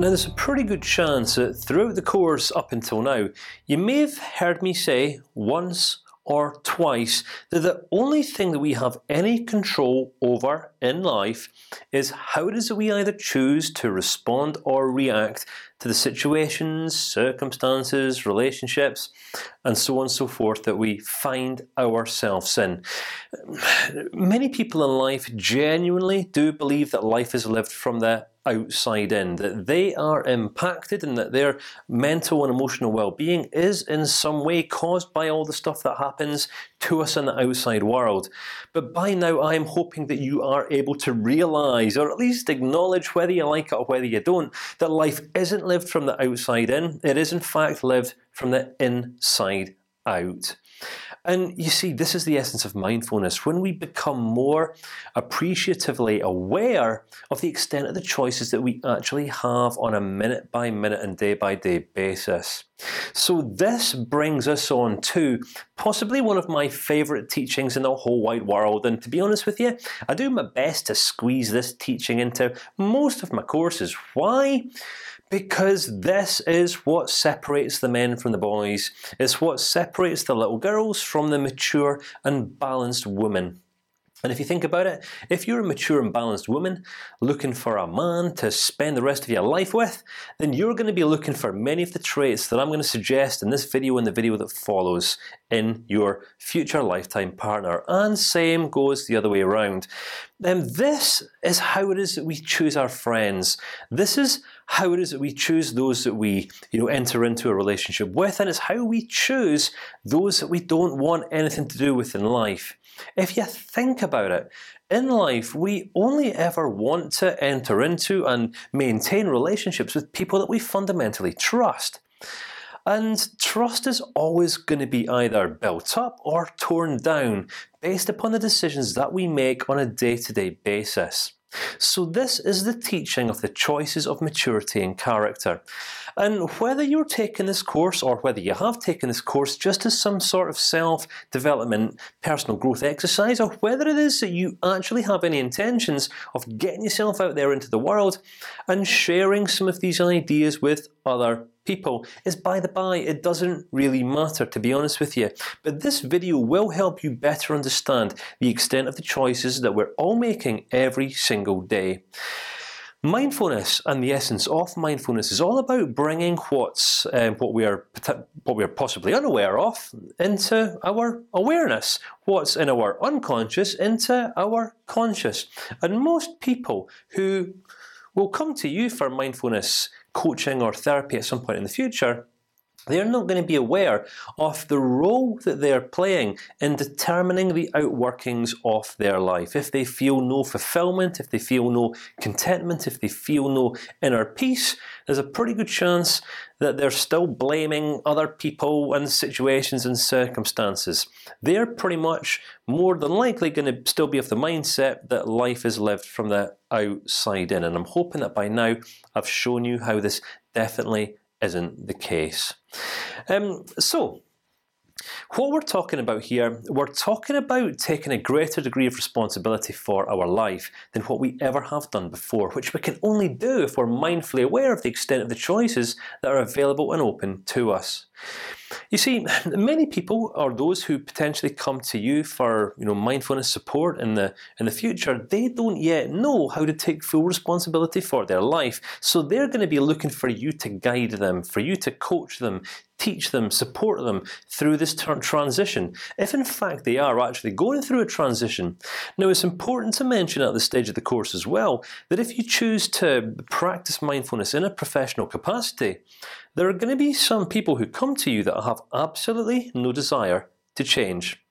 Now, there's a pretty good chance that throughout the course up until now, you may have heard me say once or twice that the only thing that we have any control over in life is how it is that we either choose to respond or react to the situations, circumstances, relationships, and so on and so forth that we find ourselves in. Many people in life genuinely do believe that life is lived from the outside in, that they are impacted, and that their mental and emotional well-being is in some way caused by all the stuff that happens to us in the outside world. But by now, I am hoping that you are able to realize, or at least acknowledge, whether you like it or whether you don't, that life isn't lived from the outside in. It is in fact lived from the inside out. And you see, this is the essence of mindfulness. When we become more appreciatively aware of the extent of the choices that we actually have on a minute by minute and day by day basis. So this brings us on to possibly one of my favorite teachings in the whole wide world. And to be honest with you, I do my best to squeeze this teaching into most of my courses. Why? Because this is what separates the men from the boys. It's what separates the little girls from the mature and balanced women. And if you think about it, if you're a mature and balanced woman looking for a man to spend the rest of your life with, then you're going to be looking for many of the traits that I'm going to suggest in this video and the video that follows in your future lifetime partner. And same goes the other way around. And this is how it is that we choose our friends. This is how it is that we choose those that we, you know, enter into a relationship with, and it's how we choose those that we don't want anything to do with in life. If you think about it, in life we only ever want to enter into and maintain relationships with people that we fundamentally trust. And trust is always going to be either built up or torn down based upon the decisions that we make on a day-to-day -day basis. So this is the teaching of the choices of maturity and character. And whether you're taking this course or whether you have taken this course just as some sort of self-development, personal growth exercise, or whether it is that you actually have any intentions of getting yourself out there into the world and sharing some of these ideas with other people is by the by. It doesn't really matter, to be honest with you. But this video will help you better understand the extent of the choices that we're all making every single day. Mindfulness and the essence of mindfulness is all about bringing what's um, what we are what we are possibly unaware of into our awareness, what's in our unconscious into our conscious. And most people who will come to you for mindfulness coaching or therapy at some point in the future they're not going to be aware of the role that they're playing in determining the outworkings of their life. If they feel no fulfillment, if they feel no contentment, if they feel no inner peace, there's a pretty good chance that they're still blaming other people and situations and circumstances. They're pretty much more than likely going to still be of the mindset that life is lived from the outside in. And I'm hoping that by now I've shown you how this definitely isn't the case. Um, so. What we're talking about here, we're talking about taking a greater degree of responsibility for our life than what we ever have done before, which we can only do if we're mindfully aware of the extent of the choices that are available and open to us. You see, many people are those who potentially come to you for you know mindfulness support in the in the future. They don't yet know how to take full responsibility for their life, so they're going to be looking for you to guide them, for you to coach them, teach them, support them through this transition. If in fact they are actually going through a transition, now it's important to mention at this stage of the course as well that if you choose to practice mindfulness in a professional capacity, there are going to be some people who come to you that have absolutely no desire to change.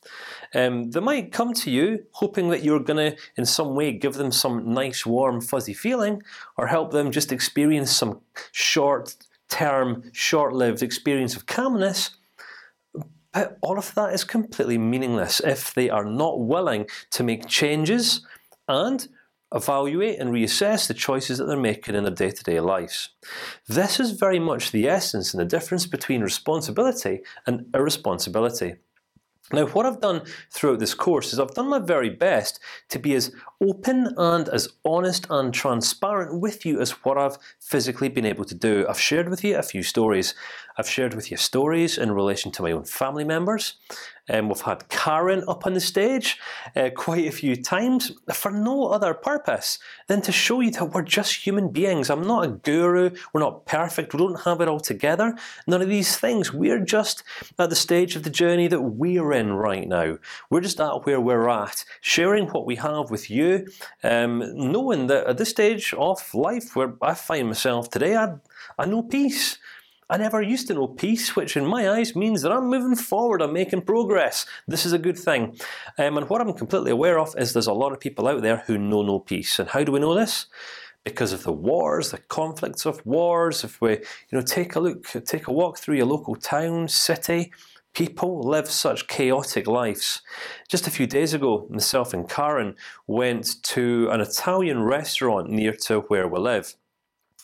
Um, they might come to you hoping that you're going to, in some way, give them some nice, warm, fuzzy feeling, or help them just experience some short-term, short-lived experience of calmness. But all of that is completely meaningless if they are not willing to make changes and evaluate and reassess the choices that they're making in their day-to-day -day lives. This is very much the essence and the difference between responsibility and irresponsibility. Now, what I've done throughout this course is I've done my very best to be as open and as honest and transparent with you as what I've physically been able to do. I've shared with you a few stories. I've shared with you stories in relation to my own family members. Um, we've had Karen up on the stage uh, quite a few times for no other purpose than to show you that we're just human beings. I'm not a guru. We're not perfect. We don't have it all together. None of these things. We're just at the stage of the journey that we're in right now. We're just at where we're at, sharing what we have with you, um, knowing that at this stage of life where I find myself today, I I know peace. I never used to know peace, which in my eyes means that I'm moving forward. I'm making progress. This is a good thing. Um, and what I'm completely aware of is there's a lot of people out there who know no peace. And how do we know this? Because of the wars, the conflicts of wars. If we, you know, take a look, take a walk through your local town, city, People live such chaotic lives. Just a few days ago, myself and Karen went to an Italian restaurant near to where we live.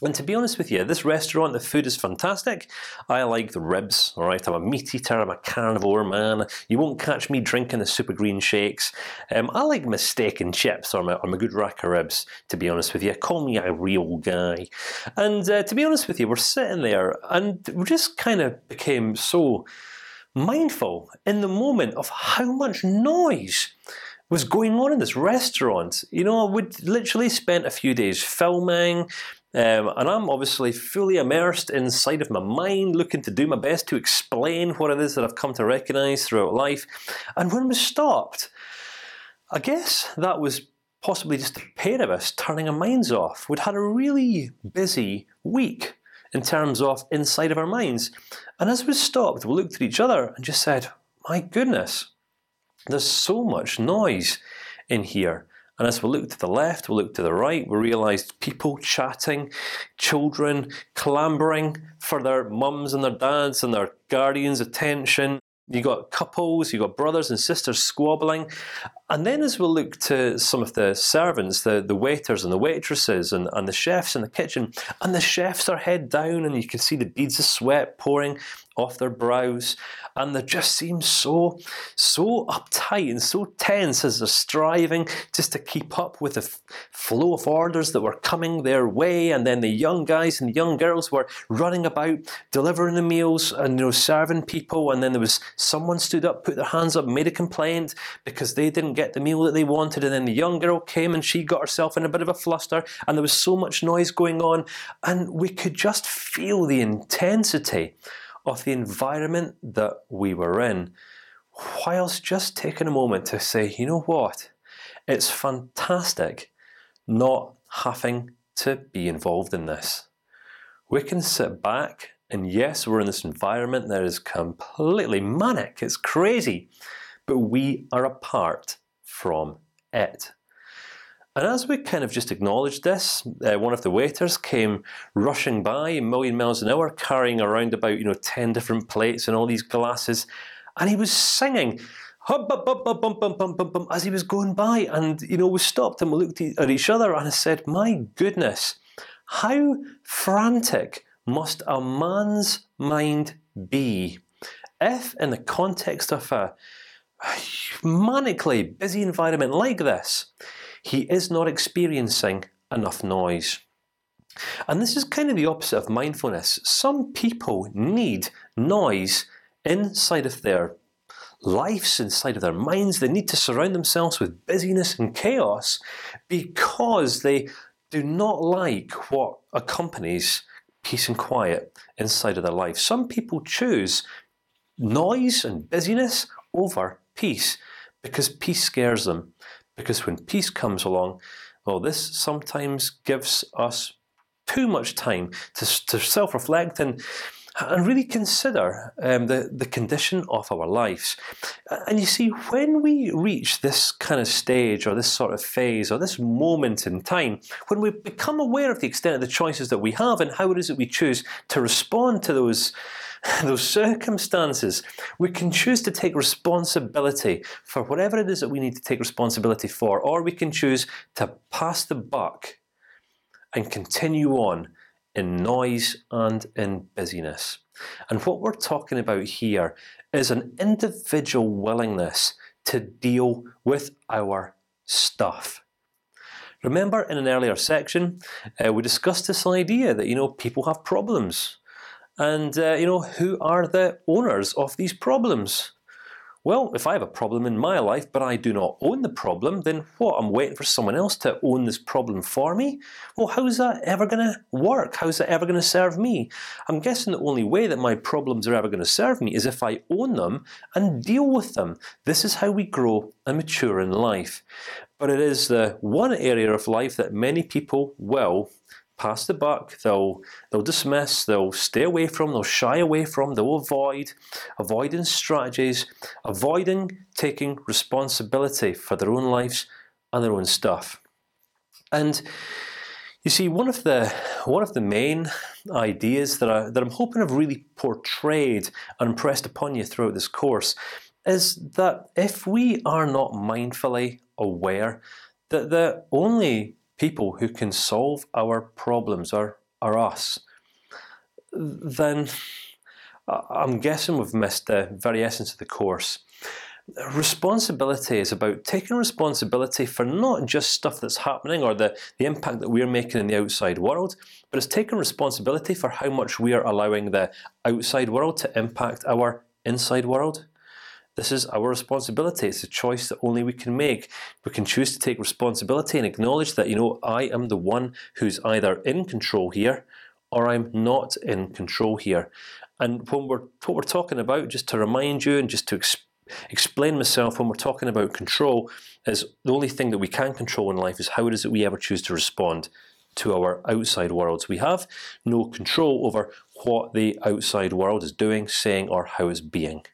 And to be honest with you, this restaurant, the food is fantastic. I like the ribs. All right, I'm a meat eater. I'm a carnivore man. You won't catch me drinking the super green shakes. Um, I like my steak and chips, or my good rack of ribs. To be honest with you, call me a real guy. And uh, to be honest with you, we're sitting there, and we just kind of became so mindful in the moment of how much noise was going on in this restaurant. You know, we'd literally spent a few days filming. Um, and I'm obviously fully immersed inside of my mind, looking to do my best to explain what it is that I've come to recognize throughout life. And when we stopped, I guess that was possibly just a pair of us turning our minds off. We'd had a really busy week in terms of inside of our minds, and as we stopped, we looked at each other and just said, "My goodness, there's so much noise in here." And as we looked to the left, we looked to the right, we realised people chatting, children clambering for their mums and their dads and their guardians' attention. You got couples, you got brothers and sisters squabbling, and then as we look to some of the servants, the the waiters and the waitresses, and and the chefs in the kitchen, and the chefs are head down, and you can see the beads of sweat pouring off their brows, and they just seem so so uptight and so tense as they're striving just to keep up with the flow of orders that were coming their way, and then the young guys and young girls were running about delivering the meals and you know serving people, and then there was someone stood up, put their hands up, made a complaint because they didn't get the meal that they wanted, and then the young girl came and she got herself in a bit of a fluster, and there was so much noise going on, and we could just feel the intensity of the environment that we were in, whilst just taking a moment to say, you know what, it's fantastic not having to be involved in this. We can sit back, and yes, we're in this environment that is completely manic. It's crazy, but we are apart from it. And as we kind of just acknowledged this, uh, one of the waiters came rushing by a million miles an hour, carrying around about you know ten different plates and all these glasses, and he was singing. bum bum bum bum bum bum bum bum, As he was going by, and you know, we stopped and we looked at each other, and I said, "My goodness, how frantic must a man's mind be if, in the context of a manically busy environment like this, he is not experiencing enough noise. And this is kind of the opposite of mindfulness. Some people need noise inside of their lives, inside of their minds. They need to surround themselves with busyness and chaos because they do not like what accompanies peace and quiet inside of their life. Some people choose noise and busyness over peace because peace scares them. Because when peace comes along, well, this sometimes gives us too much time to, to self-reflect and and really consider um, the the condition of our lives. And you see, when we reach this kind of stage, or this sort of phase, or this moment in time, when we become aware of the extent of the choices that we have and how it is that we choose to respond to those those circumstances, we can choose to take responsibility for whatever it is that we need to take responsibility for, or we can choose to pass the buck and continue on in noise and in busyness. And what we're talking about here is an individual willingness to deal with our stuff. Remember, in an earlier section, uh, we discussed this idea that you know people have problems, and uh, you know who are the owners of these problems? Well, if I have a problem in my life, but I do not own the problem, then what? I'm waiting for someone else to own this problem for me. Well, how's that ever going to work? How's that ever going to serve me? I'm guessing the only way that my problems are ever going to serve me is if I own them and deal with them. This is how we grow and mature in life. But it is the one area of life that many people will pass the buck. They'll they'll dismiss. They'll stay away from. They'll shy away from. They'll avoid, avoiding strategies, avoiding taking responsibility for their own lives and their own stuff. And you see, one of the one of the main ideas that I that I'm hoping I've really portrayed and impressed upon you throughout this course is that if we are not mindfully aware that the only people who can solve our problems are are us, then I'm guessing we've missed the very essence of the course. Responsibility is about taking responsibility for not just stuff that's happening or the the impact that we're making in the outside world, but it's taking responsibility for how much we are allowing the outside world to impact our inside world. This is our responsibility. It's a choice that only we can make. We can choose to take responsibility and acknowledge that you know I am the one who's either in control here, or I'm not in control here. And when we're what we're talking about, just to remind you and just to exp explain myself, when we're talking about control, is the only thing that we can control in life is how it is that we ever choose to respond to our outside worlds. We have no control over what the outside world is doing, saying, or how it's being.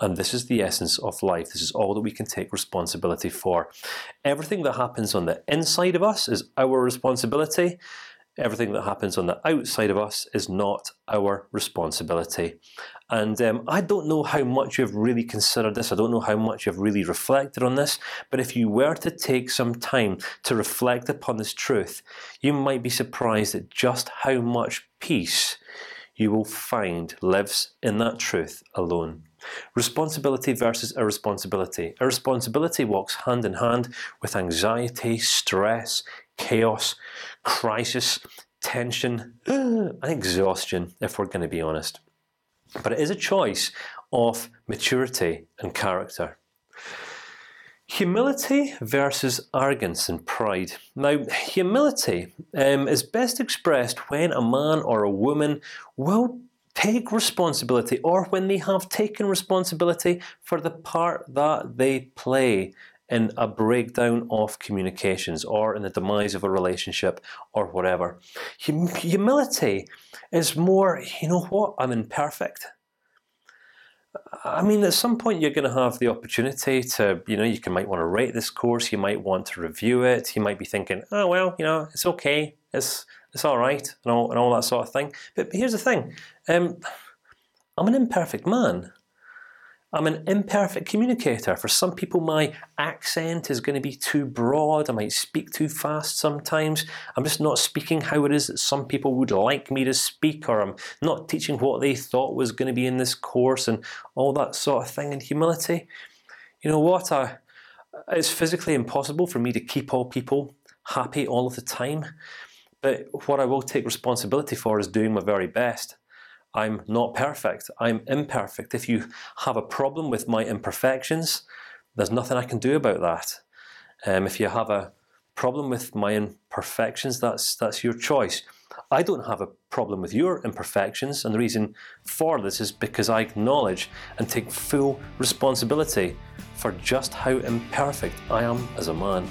And this is the essence of life. This is all that we can take responsibility for. Everything that happens on the inside of us is our responsibility. Everything that happens on the outside of us is not our responsibility. And um, I don't know how much you've really considered this. I don't know how much you've really reflected on this. But if you were to take some time to reflect upon this truth, you might be surprised at just how much peace you will find lives in that truth alone. Responsibility versus irresponsibility. Irresponsibility walks hand in hand with anxiety, stress, chaos, crisis, tension, and exhaustion. If we're going to be honest, but it is a choice of maturity and character. Humility versus arrogance and pride. Now, humility um, is best expressed when a man or a woman will take responsibility, or when they have taken responsibility for the part that they play in a breakdown of communications, or in the demise of a relationship, or whatever. Hum humility is more, you know what? I'm imperfect. I mean, at some point you're going to have the opportunity to, you know, you can might want to rate this course. You might want to review it. You might be thinking, oh well, you know, it's okay. It's it's all right, and all and all that sort of thing. But, but here's the thing: um, I'm an imperfect man. I'm an imperfect communicator. For some people, my accent is going to be too broad. I might speak too fast sometimes. I'm just not speaking how it is that some people would like me to speak, or I'm not teaching what they thought was going to be in this course, and all that sort of thing. And humility, you know what? I, it's physically impossible for me to keep all people happy all of the time. But what I will take responsibility for is doing my very best. I'm not perfect. I'm imperfect. If you have a problem with my imperfections, there's nothing I can do about that. Um, if you have a problem with my imperfections, that's that's your choice. I don't have a problem with your imperfections, and the reason for this is because I acknowledge and take full responsibility for just how imperfect I am as a man.